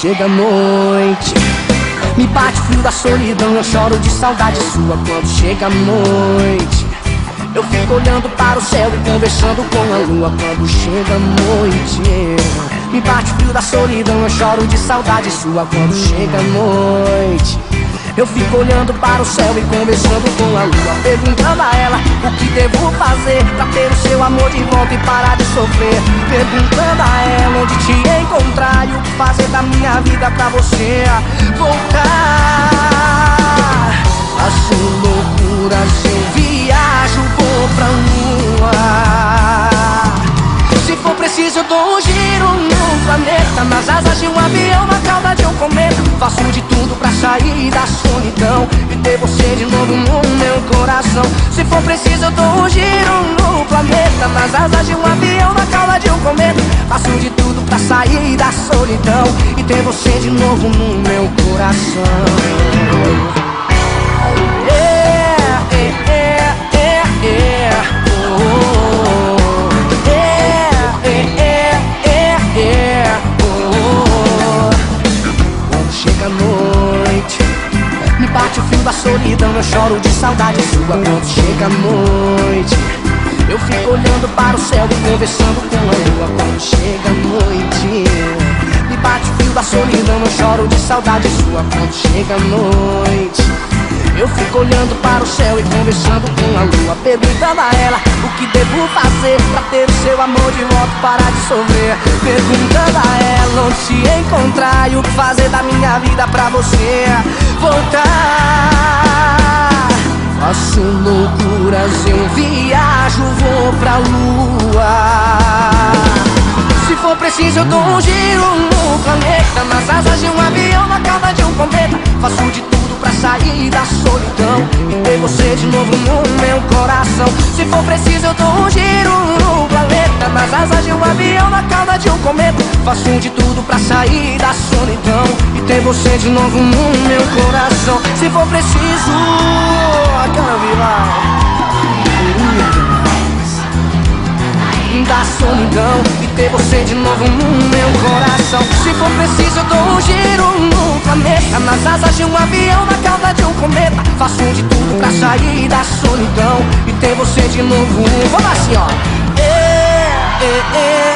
chega a noite. Me bate o frio da solidão, eu choro de saudade sua quando chega a noite. Eu fico olhando para o céu e conversando com a lua quando chega a noite. Me bate o frio da solidão, eu choro de saudade sua quando chega a noite. Eu fico olhando para o céu e conversando com a lua Perguntando a ela o que devo fazer Pra ter o seu amor de volta e parar de sofrer. Perguntando a ela onde te encontrar E o que fazer da minha vida pra você. Voltar planeta Nas asas de um avião, na cauda de um cometa. Faço de tudo pra sair da solidão E ter você de novo no meu coração. Se for preciso eu dou um giro no planeta. Nas asas de um avião, na cauda de um cometa. Faço de tudo pra sair da solidão E ter você de novo no meu coração da solidão eu choro de saudade sua quando chega a noite. Eu fico olhando para o céu e conversando com a lua quando chega a noite. Me bate o fio da solidão, eu choro de saudade sua quando chega a noite. Eu fico olhando para o céu e conversando com a lua Perguntando a ela o que devo fazer Pra ter o seu amor de volta parar de sofrer Perguntando a ela onde se encontrar E o que fazer da minha vida pra você. Voltar lua. Se for preciso eu dou um giro no planeta. Nas asas de um avião, na cauda de um cometa. Faço de tudo pra sair da solidão E ter você de novo no meu coração. Se for preciso eu dou um giro no planeta. Nas asas de um avião, na cauda de um cometa. Faço de tudo pra sair da solidão E ter você de novo no meu coração. Se for preciso da solidão E ter você de novo no meu coração. Se for preciso eu dou um giro no planeta. Nas asas de um avião, na cauda de um cometa. Faço de tudo pra sair da solidão E ter você de novo. Vamos assim ó é, é, é,